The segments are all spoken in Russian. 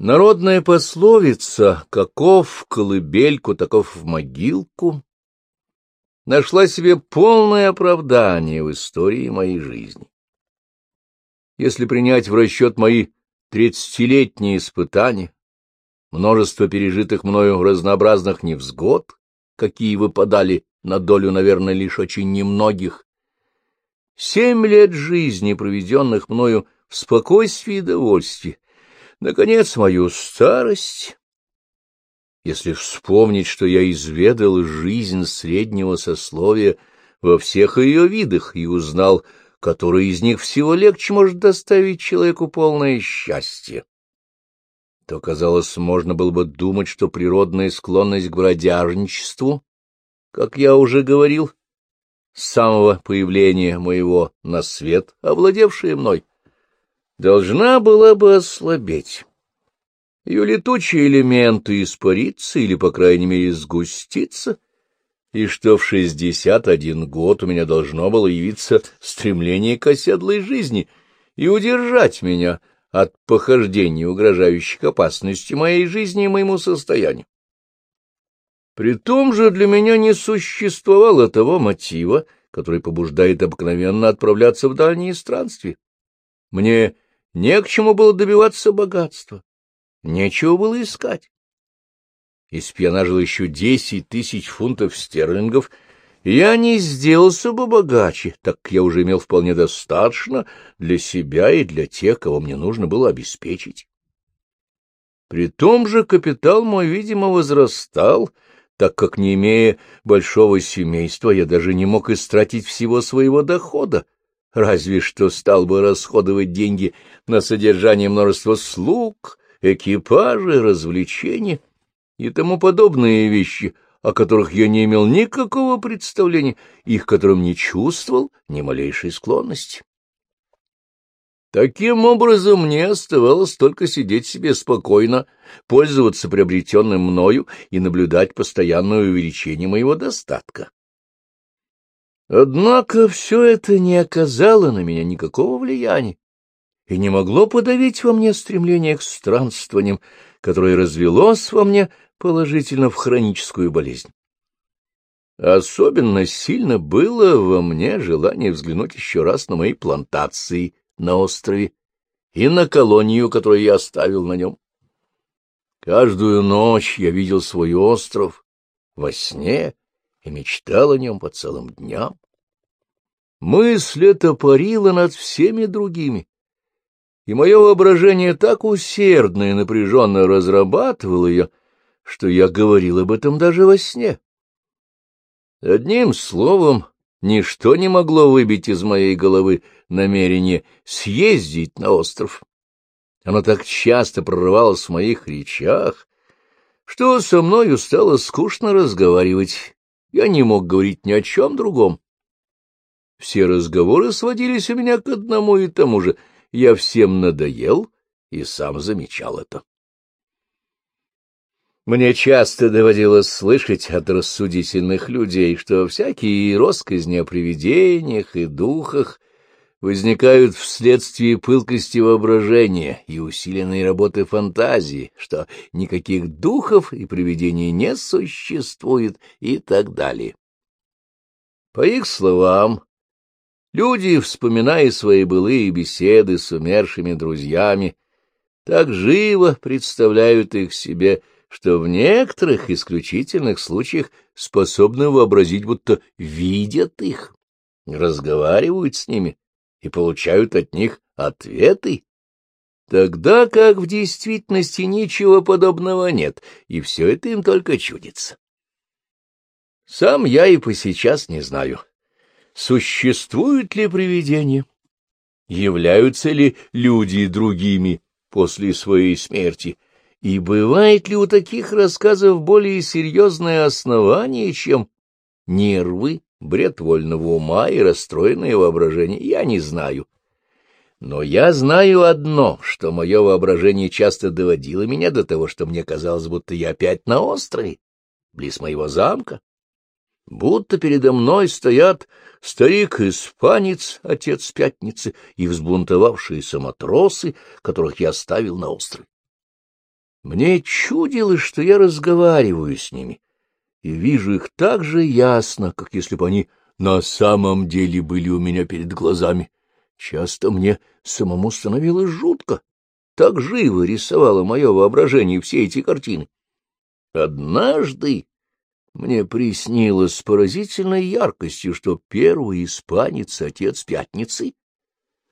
Народная пословица «каков в колыбельку, таков в могилку» нашла себе полное оправдание в истории моей жизни. Если принять в расчет мои тридцатилетние испытания, множество пережитых мною разнообразных невзгод, какие выпадали на долю, наверное, лишь очень немногих, семь лет жизни, проведенных мною в спокойствии и довольстве, наконец, мою старость. Если вспомнить, что я изведал жизнь среднего сословия во всех ее видах и узнал, который из них всего легче может доставить человеку полное счастье, то, казалось, можно было бы думать, что природная склонность к бродяжничеству, как я уже говорил, с самого появления моего на свет, овладевшая мной, должна была бы ослабеть. Ее летучие элементы испариться или, по крайней мере, сгуститься, и что в шестьдесят один год у меня должно было явиться стремление к оседлой жизни и удержать меня от похождений, угрожающих опасности моей жизни и моему состоянию. При том же для меня не существовало того мотива, который побуждает обыкновенно отправляться в дальние странствия. Мне не к чему было добиваться богатства, нечего было искать. Если б я нажил еще десять тысяч фунтов стерлингов, я не сделался бы богаче, так как я уже имел вполне достаточно для себя и для тех, кого мне нужно было обеспечить. При том же капитал мой, видимо, возрастал, так как, не имея большого семейства, я даже не мог истратить всего своего дохода, разве что стал бы расходовать деньги на содержание множества слуг, экипажей, развлечений и тому подобные вещи, о которых я не имел никакого представления и к которым не чувствовал ни малейшей склонности. Таким образом, мне оставалось только сидеть себе спокойно, пользоваться приобретенным мною и наблюдать постоянное увеличение моего достатка. Однако все это не оказало на меня никакого влияния и не могло подавить во мне стремление к странствованиям, которое развелось во мне положительно в хроническую болезнь. Особенно сильно было во мне желание взглянуть еще раз на мои плантации на острове и на колонию, которую я оставил на нем. Каждую ночь я видел свой остров во сне и мечтал о нем по целым дням. Мысль эта парила над всеми другими, и мое воображение так усердно и напряженно разрабатывало ее, что я говорил об этом даже во сне. Одним словом, ничто не могло выбить из моей головы намерение съездить на остров. Оно так часто прорывалось в моих речах, что со мною стало скучно разговаривать. Я не мог говорить ни о чем другом. Все разговоры сводились у меня к одному и тому же. Я всем надоел и сам замечал это. Мне часто доводилось слышать от рассудительных людей, что всякие росказни о привидениях и духах возникают вследствие пылкости воображения и усиленной работы фантазии, что никаких духов и привидений не существует и так далее. По их словам, люди, вспоминая свои былые беседы с умершими друзьями, так живо представляют их себе, что в некоторых исключительных случаях способны вообразить, будто видят их, разговаривают с ними и получают от них ответы, тогда как в действительности ничего подобного нет, и все это им только чудится. Сам я и по сейчас не знаю, существуют ли привидения, являются ли люди другими после своей смерти, и бывает ли у таких рассказов более серьезное основание, чем нервы бред вольного ума и расстроенное воображение, я не знаю. Но я знаю одно, что мое воображение часто доводило меня до того, что мне казалось, будто я опять на острове, близ моего замка, будто передо мной стоят старик-испанец, отец пятницы, и взбунтовавшиеся матросы, которых я оставил на острове. Мне чудилось, что я разговариваю с ними, и вижу их так же ясно, как если бы они на самом деле были у меня перед глазами. Часто мне самому становилось жутко. Так живо рисовало мое воображение все эти картины. Однажды мне приснилось с поразительной яркостью, что первый испанец, отец Пятницы,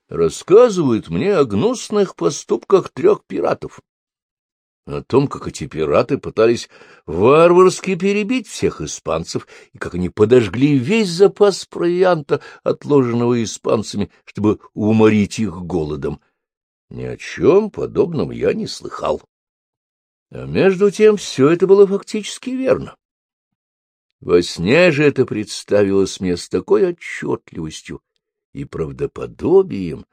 рассказывает мне о гнусных поступках трех пиратов, о том, как эти пираты пытались варварски перебить всех испанцев, и как они подожгли весь запас провианта, отложенного испанцами, чтобы уморить их голодом. Ни о чем подобном я не слыхал. А между тем все это было фактически верно. Во сне же это представилось мне с такой отчетливостью и правдоподобием,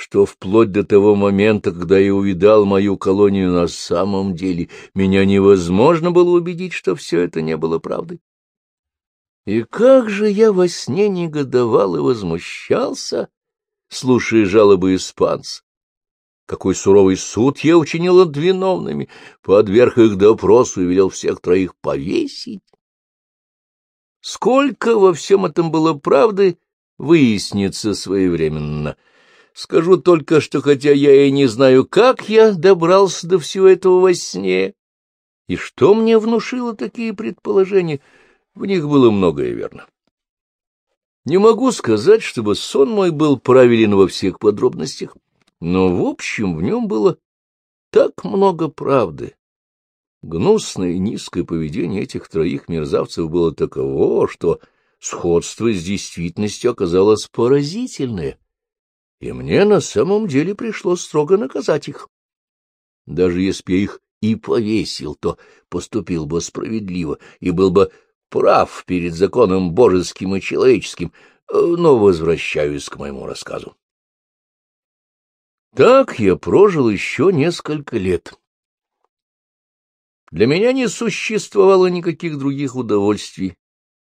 что вплоть до того момента, когда я увидал мою колонию на самом деле, меня невозможно было убедить, что все это не было правдой. И как же я во сне негодовал и возмущался, слушая жалобы испанцев. Какой суровый суд я учинил над виновными, подверг их допросу и велел всех троих повесить. Сколько во всем этом было правды, выяснится своевременно — Скажу только, что хотя я и не знаю, как я добрался до всего этого во сне, и что мне внушило такие предположения, в них было многое верно. Не могу сказать, чтобы сон мой был правилен во всех подробностях, но, в общем, в нем было так много правды. Гнусное и низкое поведение этих троих мерзавцев было таково, что сходство с действительностью оказалось поразительное — и мне на самом деле пришлось строго наказать их. Даже если бы я их и повесил, то поступил бы справедливо и был бы прав перед законом божеским и человеческим, но возвращаюсь к моему рассказу. Так я прожил еще несколько лет. Для меня не существовало никаких других удовольствий,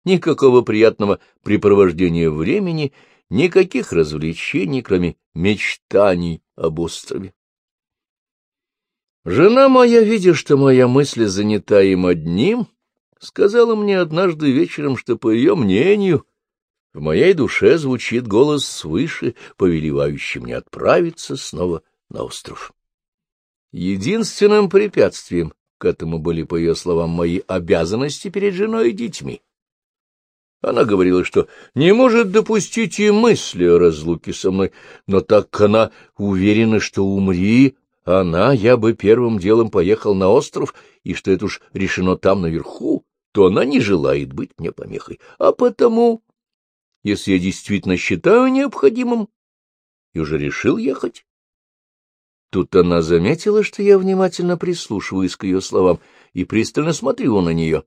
никакого приятного препровождения времени — никаких развлечений, кроме мечтаний об острове. Жена моя, видя, что моя мысль занята им одним, сказала мне однажды вечером, что, по ее мнению, в моей душе звучит голос свыше, повелевающий мне отправиться снова на остров. Единственным препятствием к этому были, по ее словам, мои обязанности перед женой и детьми. Она говорила, что не может допустить и мысли о разлуке со мной, но так как она уверена, что умри она, я бы первым делом поехал на остров, и что это уж решено там наверху, то она не желает быть мне помехой. А потому, если я действительно считаю необходимым, и уже решил ехать. Тут она заметила, что я внимательно прислушиваюсь к ее словам и пристально смотрю на нее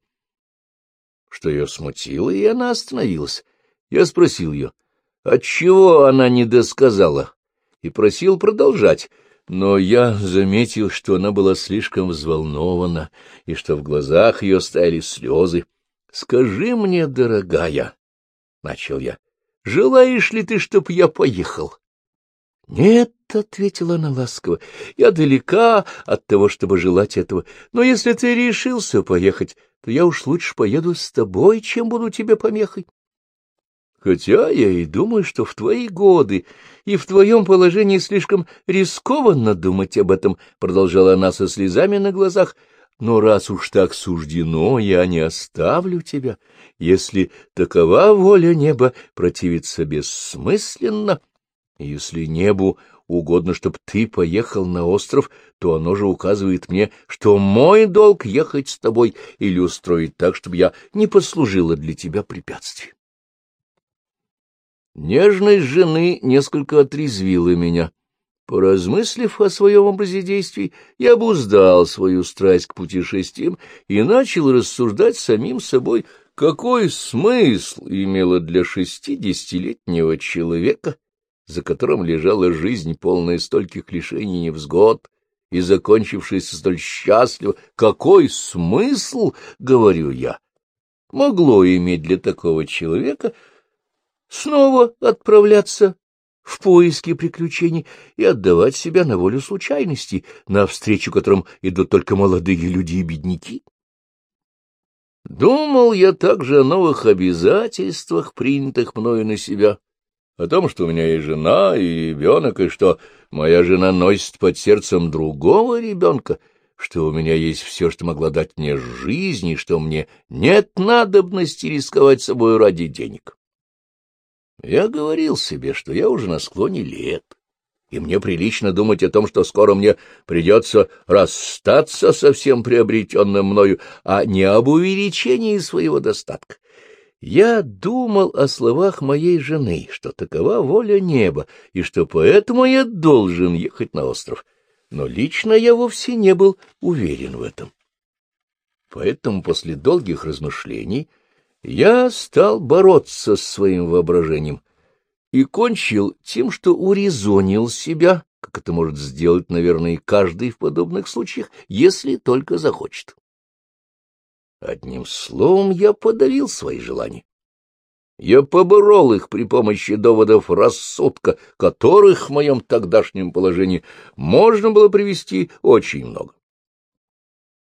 что ее смутило, и она остановилась. Я спросил ее, отчего она не досказала, и просил продолжать, но я заметил, что она была слишком взволнована, и что в глазах ее стояли слезы. — Скажи мне, дорогая, — начал я, — желаешь ли ты, чтоб я поехал? — Нет, — ответила она ласково, — я далека от того, чтобы желать этого, но если ты решился поехать, то я уж лучше поеду с тобой, чем буду тебе помехой. Хотя я и думаю, что в твои годы и в твоем положении слишком рискованно думать об этом, — продолжала она со слезами на глазах, — но раз уж так суждено, я не оставлю тебя. Если такова воля неба, противиться бессмысленно. Если небу угодно, чтобы ты поехал на остров, то оно же указывает мне, что мой долг — ехать с тобой или устроить так, чтобы я не послужила для тебя препятствием. Нежность жены несколько отрезвила меня. Поразмыслив о своем образе действий, я обуздал свою страсть к путешествиям и начал рассуждать самим собой, какой смысл имело для шестидесятилетнего человека за которым лежала жизнь, полная стольких лишений и невзгод, и закончившаяся столь счастливо. Какой смысл, говорю я, могло иметь для такого человека снова отправляться в поиске приключений и отдавать себя на волю случайностей, навстречу которым идут только молодые люди и бедняки. Думал я также о новых обязательствах, принятых мною на себя, о том, что у меня есть жена и ребенок, и что моя жена носит под сердцем другого ребенка, что у меня есть все, что могло дать мне жизнь, и что мне нет надобности рисковать собой ради денег. Я говорил себе, что я уже на склоне лет, и мне прилично думать о том, что скоро мне придется расстаться со всем приобретенным мною, а не об увеличении своего достатка. Я думал о словах моей жены, что такова воля неба, и что поэтому я должен ехать на остров. Но лично я вовсе не был уверен в этом. Поэтому после долгих размышлений я стал бороться с своим воображением и кончил тем, что урезонил себя, как это может сделать, наверное, каждый в подобных случаях, если только захочет. Одним словом, я подавил свои желания. Я поборол их при помощи доводов рассудка, которых в моем тогдашнем положении можно было привести очень много.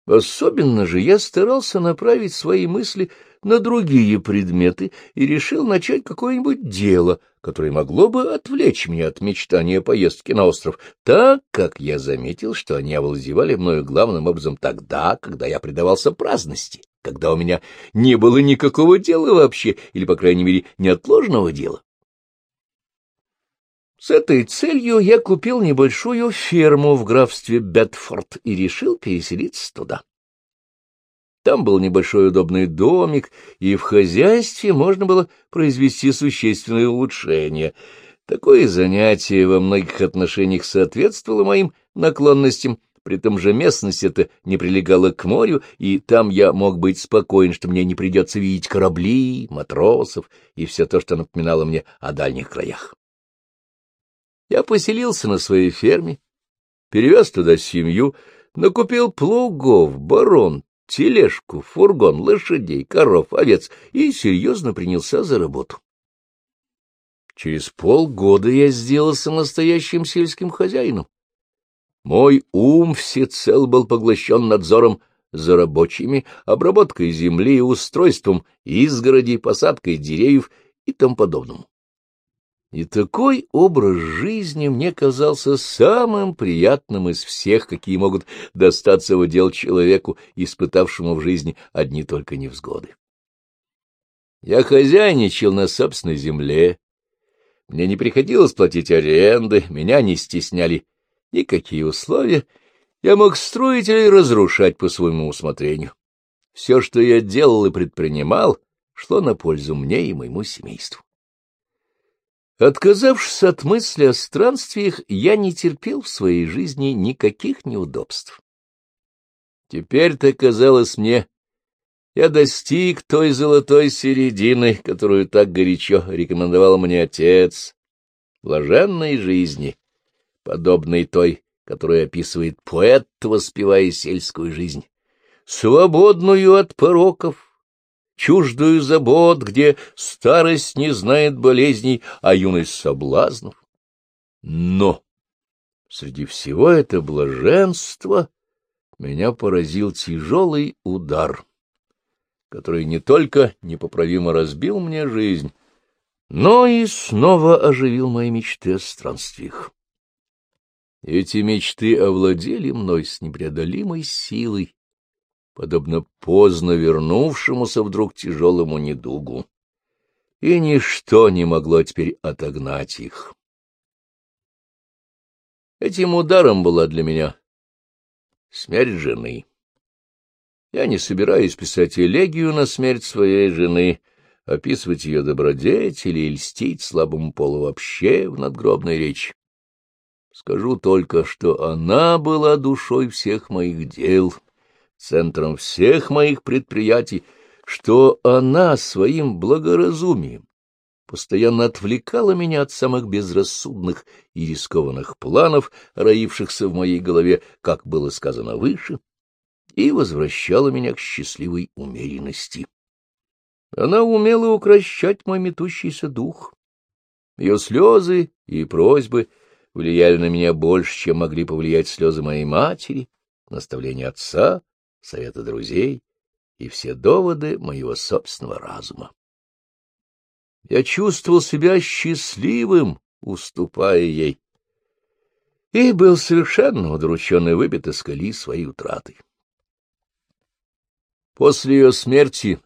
Особенно же я старался направить свои мысли на другие предметы и решил начать какое-нибудь дело, которое могло бы отвлечь меня от мечтания о поездке на остров, так как я заметил, что они овладевали мною главным образом тогда, когда я предавался праздности, когда у меня не было никакого дела вообще, или, по крайней мере, неотложного дела. С этой целью я купил небольшую ферму в графстве Бетфорд и решил переселиться туда. Там был небольшой удобный домик, и в хозяйстве можно было произвести существенные улучшения. Такое занятие во многих отношениях соответствовало моим наклонностям, при том же местность эта не прилегала к морю, и там я мог быть спокоен, что мне не придется видеть корабли, матросов и все то, что напоминало мне о дальних краях. Я поселился на своей ферме, перевез туда семью, накупил плугов, барон, тележку, фургон, лошадей, коров, овец и серьезно принялся за работу. Через полгода я сделался настоящим сельским хозяином. Мой ум всецел был поглощен надзором за рабочими, обработкой земли, устройством изгороди, посадкой деревьев и тому подобному. И такой образ жизни мне казался самым приятным из всех, какие могут достаться в удел человеку, испытавшему в жизни одни только невзгоды. Я хозяйничал на собственной земле, мне не приходилось платить аренды, меня не стесняли никакие условия, я мог строить или разрушать по своему усмотрению. Все, что я делал и предпринимал, шло на пользу мне и моему семейству. Отказавшись от мысли о странствиях, я не терпел в своей жизни никаких неудобств. Теперь-то казалось мне, я достиг той золотой середины, которую так горячо рекомендовал мне отец, блаженной жизни, подобной той, которую описывает поэт, воспевая сельскую жизнь, свободную от пороков, чуждую забот, где старость не знает болезней, а юность соблазнов. Но среди всего этого блаженства меня поразил тяжелый удар, который не только непоправимо разбил мне жизнь, но и снова оживил мои мечты о странствиях. Эти мечты овладели мной с непреодолимой силой, подобно поздно вернувшемуся вдруг тяжелому недугу, и ничто не могло теперь отогнать их. Этим ударом была для меня смерть жены. Я не собираюсь писать элегию на смерть своей жены, описывать ее добродетели и льстить слабому полу вообще в надгробной речи. Скажу только, что она была душой всех моих дел — центром всех моих предприятий, что она своим благоразумием постоянно отвлекала меня от самых безрассудных и рискованных планов, роившихся в моей голове, как было сказано выше, и возвращала меня к счастливой умеренности. Она умела укращать мой метущийся дух. Ее слезы и просьбы влияли на меня больше, чем могли повлиять слезы моей матери, наставления отца, советы друзей и все доводы моего собственного разума. Я чувствовал себя счастливым, уступая ей, и был совершенно удручен и выбит из колеи своей утратой. После ее смерти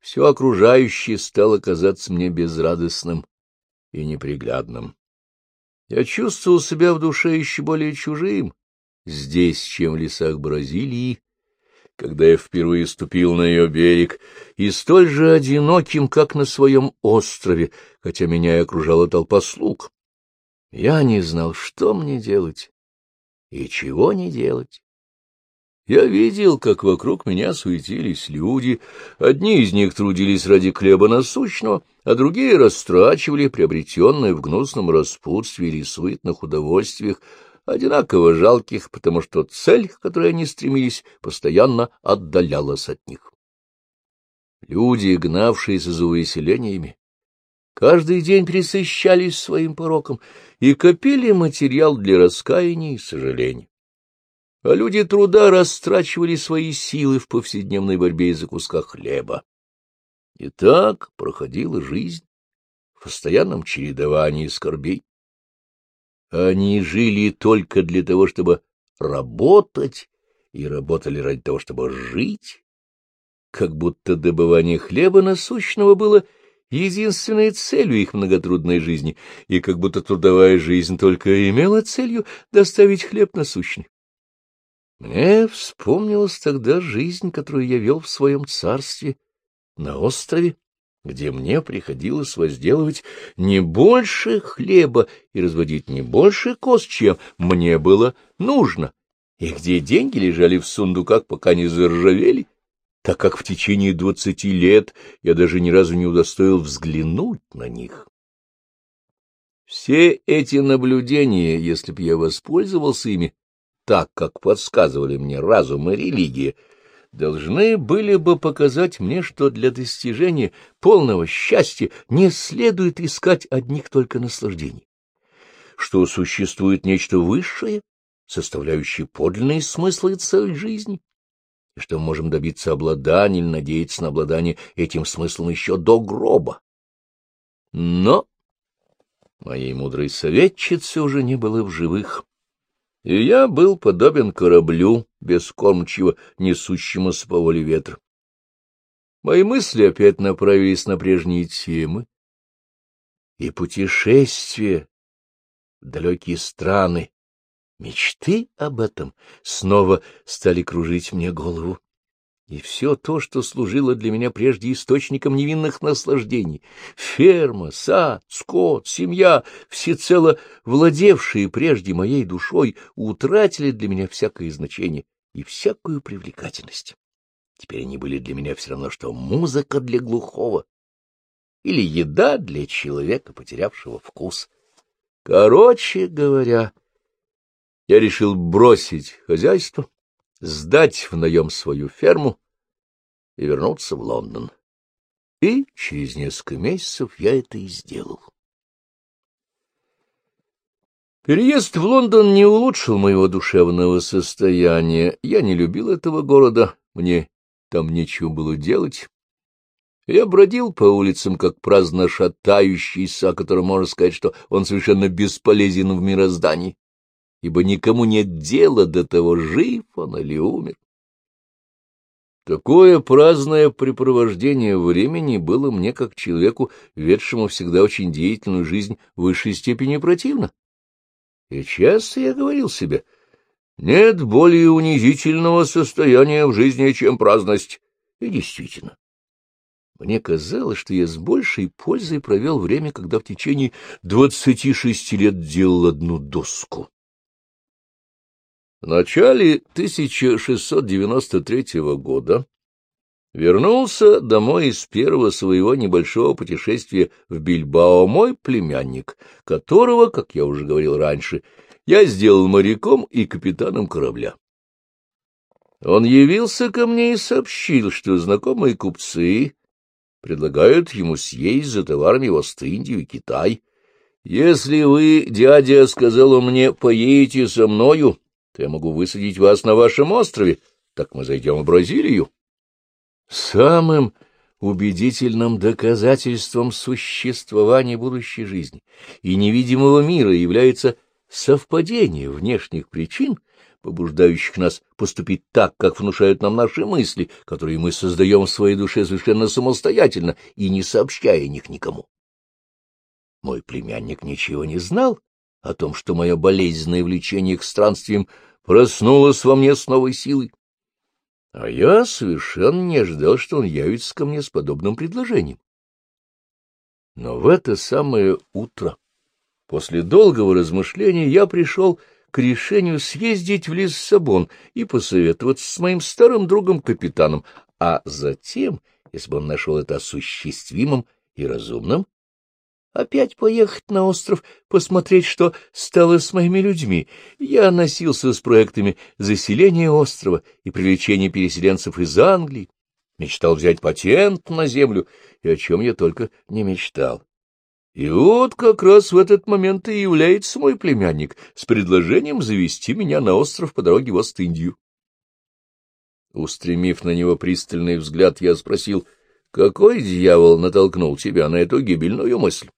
все окружающее стало казаться мне безрадостным и неприглядным. Я чувствовал себя в душе еще более чужим здесь, чем в лесах Бразилии, когда я впервые ступил на ее берег, и столь же одиноким, как на своем острове, хотя меня и окружала толпа слуг. Я не знал, что мне делать и чего не делать. Я видел, как вокруг меня суетились люди, одни из них трудились ради хлеба насущного, а другие растрачивали приобретенное в гнусном распутстве или суетных удовольствиях, одинаково жалких, потому что цель, к которой они стремились, постоянно отдалялась от них. Люди, гнавшиеся за увеселениями, каждый день присыщались своим пороком и копили материал для раскаяния и сожаления. А люди труда растрачивали свои силы в повседневной борьбе из-за куска хлеба. И так проходила жизнь в постоянном чередовании скорбей. Они жили только для того, чтобы работать, и работали ради того, чтобы жить, как будто добывание хлеба насущного было единственной целью их многотрудной жизни, и как будто трудовая жизнь только имела целью доставить хлеб насущный. Мне вспомнилась тогда жизнь, которую я вел в своем царстве на острове, где мне приходилось возделывать не больше хлеба и разводить не больше коз, чем мне было нужно, и где деньги лежали в сундуках, пока не заржавели, так как в течение двадцати лет я даже ни разу не удостоил взглянуть на них. Все эти наблюдения, если б я воспользовался ими так, как подсказывали мне разум и религия, — должны были бы показать мне, что для достижения полного счастья не следует искать одних только наслаждений, что существует нечто высшее, составляющее подлинные смыслы и цель жизни, и что мы можем добиться обладания или надеяться на обладание этим смыслом еще до гроба. Но моей мудрой советчицы уже не было в живых и я был подобен кораблю, бескормчиво несущемуся по воле ветра. Мои мысли опять направились на прежние темы, и путешествия в далекие страны, мечты об этом снова стали кружить мне голову и все то, что служило для меня прежде источником невинных наслаждений — ферма, сад, скот, семья, всецело владевшие прежде моей душой, утратили для меня всякое значение и всякую привлекательность. Теперь они были для меня все равно, что музыка для глухого или еда для человека, потерявшего вкус. Короче говоря, я решил бросить хозяйство сдать в наем свою ферму и вернуться в Лондон. И через несколько месяцев я это и сделал. Переезд в Лондон не улучшил моего душевного состояния. Я не любил этого города, мне там нечего было делать. Я бродил по улицам, как праздно шатающийся, о котором можно сказать, что он совершенно бесполезен в мироздании ибо никому нет дела до того, жив он или умер. Такое праздное препровождение времени было мне, как человеку, ведшему всегда очень деятельную жизнь, в высшей степени противно. И часто я говорил себе, нет более унизительного состояния в жизни, чем праздность. И действительно, мне казалось, что я с большей пользой провел время, когда в течение двадцати шести лет делал одну доску. В начале 1693 года вернулся домой из первого своего небольшого путешествия в Бильбао мой племянник, которого, как я уже говорил раньше, я сделал моряком и капитаном корабля. Он явился ко мне и сообщил, что знакомые купцы предлагают ему съесть за товарами в Ост-Индию и Китай, Если вы, дядя, — сказал он мне, — поедете со мною, то я могу высадить вас на вашем острове, так мы зайдем в Бразилию. Самым убедительным доказательством существования будущей жизни и невидимого мира является совпадение внешних причин, побуждающих нас поступить так, как внушают нам наши мысли, которые мы создаем в своей душе совершенно самостоятельно и не сообщая о них никому. Мой племянник ничего не знал о том, что мое болезненное влечение к странствиям проснулось во мне с новой силой. А я совершенно не ожидал, что он явится ко мне с подобным предложением. Но в это самое утро, после долгого размышления, я пришел к решению съездить в Лиссабон и посоветоваться с моим старым другом-капитаном, а затем, если бы он нашел это осуществимым и разумным, опять поехать на остров, посмотреть, что стало с моими людьми. Я носился с проектами заселения острова и привлечения переселенцев из Англии, мечтал взять патент на землю, и о чем я только не мечтал. И вот как раз в этот момент и является мой племянник с предложением завести меня на остров по дороге в Ост-Индию. Устремив на него пристальный взгляд, я спросил, какой дьявол натолкнул тебя на эту гибельную мысль?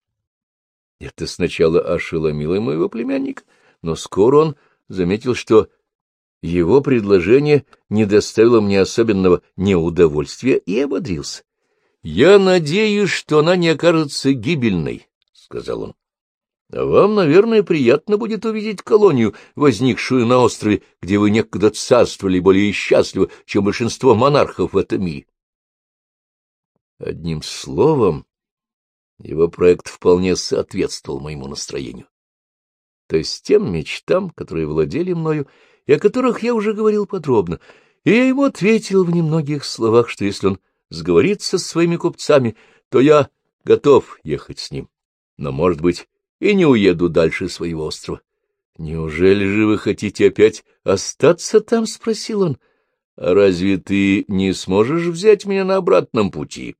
Это сначала ошеломило моего племянника, но скоро он заметил, что его предложение не доставило мне особенного неудовольствия и ободрился. — Я надеюсь, что она не окажется гибельной, — сказал он. — А вам, наверное, приятно будет увидеть колонию, возникшую на острове, где вы некогда царствовали более счастливо, чем большинство монархов в этом мире. Одним словом, его проект вполне соответствовал моему настроению. То есть тем мечтам, которые владели мною, и о которых я уже говорил подробно, и я ему ответил в немногих словах, что если он сговорится с своими купцами, то я готов ехать с ним, но, может быть, и не уеду дальше своего острова. — Неужели же вы хотите опять остаться там? — спросил он. — А разве ты не сможешь взять меня на обратном пути?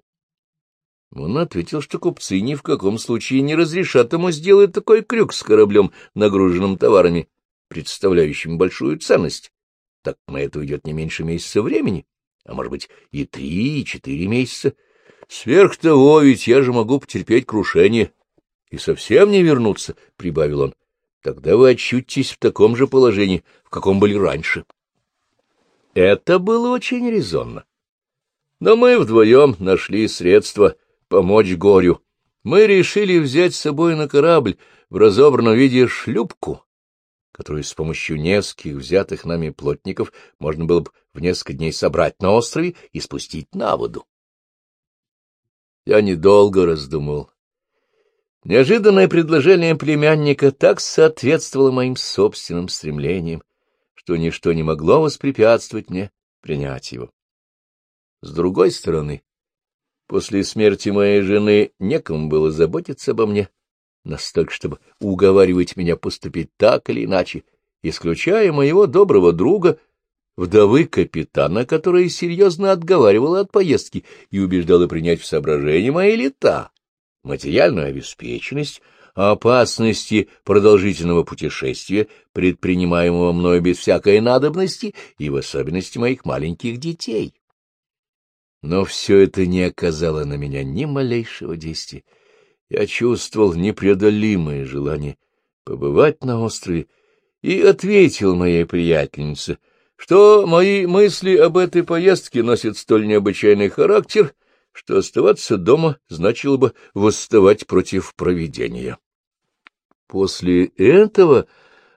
Он ответил, что купцы ни в каком случае не разрешат ему сделать такой крюк с кораблем, нагруженным товарами, представляющим большую ценность. Так на это уйдет не меньше месяца времени, а может быть и три, и четыре месяца. Сверх того, ведь я же могу потерпеть крушение и совсем не вернуться, — прибавил он. Тогда вы очутитесь в таком же положении, в каком были раньше. Это было очень резонно. Но мы вдвоем нашли средства помочь горю. Мы решили взять с собой на корабль в разобранном виде шлюпку, которую с помощью нескольких взятых нами плотников можно было бы в несколько дней собрать на острове и спустить на воду. Я недолго раздумывал. Неожиданное предложение племянника так соответствовало моим собственным стремлениям, что ничто не могло воспрепятствовать мне принять его. С другой стороны, После смерти моей жены некому было заботиться обо мне, настолько, чтобы уговаривать меня поступить так или иначе, исключая моего доброго друга, вдовы капитана, которая серьезно отговаривала от поездки и убеждала принять в соображение мои лета, материальную обеспеченность, опасности продолжительного путешествия, предпринимаемого мною без всякой надобности, и в особенности моих маленьких детей. Но все это не оказало на меня ни малейшего действия. Я чувствовал непреодолимое желание побывать на острове и ответил моей приятельнице, что мои мысли об этой поездке носят столь необычайный характер, что оставаться дома значило бы восставать против провидения. После этого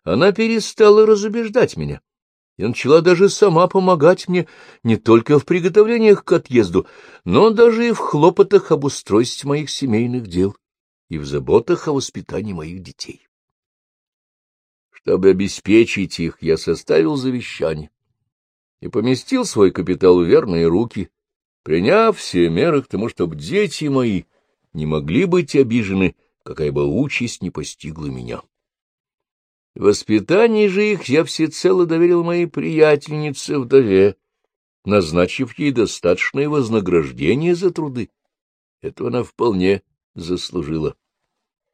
она перестала разубеждать меня и начала даже сама помогать мне не только в приготовлениях к отъезду, но даже и в хлопотах об устройстве моих семейных дел и в заботах о воспитании моих детей. Чтобы обеспечить их, я составил завещание и поместил свой капитал в верные руки, приняв все меры к тому, чтобы дети мои не могли быть обижены, какая бы участь не постигла меня. Воспитание же их я всецело доверил моей приятельнице-вдове, назначив ей достаточное вознаграждение за труды. Этого она вполне заслужила.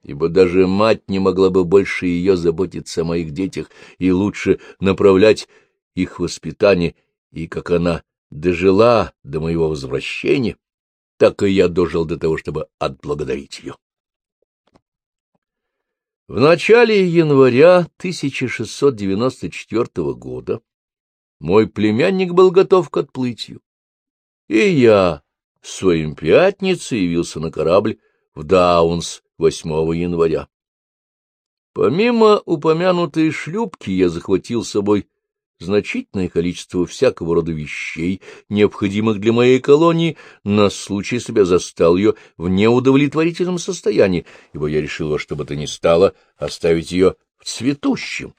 ибо даже мать не могла бы больше ее заботиться о моих детях и лучше направлять их воспитание, и как она дожила до моего возвращения, так и я дожил до того, чтобы отблагодарить ее. В начале января 1694 года мой племянник был готов к отплытию, и я своим пятницей явился на корабль в Даунс 8 января. Помимо упомянутой шлюпки я захватил с собой значительное количество всякого рода вещей, необходимых для моей колонии, на случай, если я застал ее в неудовлетворительном состоянии, ибо я решил во что бы то ни стало оставить ее в цветущем.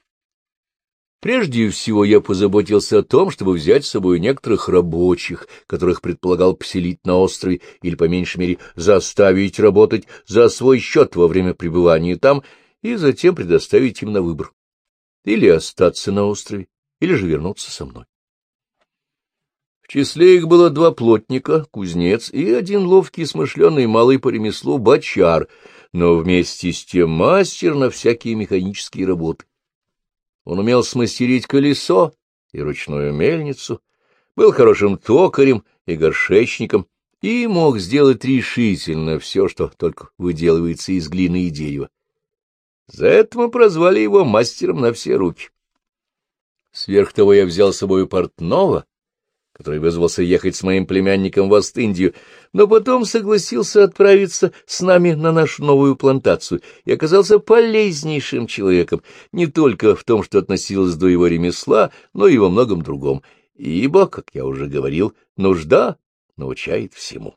Прежде всего я позаботился о том, чтобы взять с собой некоторых рабочих, которых предполагал поселить на острове или, по меньшей мере, заставить работать за свой счет во время пребывания там, и затем предоставить им на выбор. Или остаться на острове, или же вернуться со мной. В числе их было два плотника, кузнец и один ловкий смышленый малый по ремеслу бочар, но вместе с тем мастер на всякие механические работы. Он умел смастерить колесо и ручную мельницу, был хорошим токарем и горшечником и мог сделать решительно все, что только выделывается из глины и дерева. За это мы прозвали его мастером на все руки. Сверх того я взял с собой портного, который вызвался ехать с моим племянником в Ост-Индию, но потом согласился отправиться с нами на нашу новую плантацию и оказался полезнейшим человеком не только в том, что относилось до его ремесла, но и во многом другом, ибо, как я уже говорил, нужда научает всему.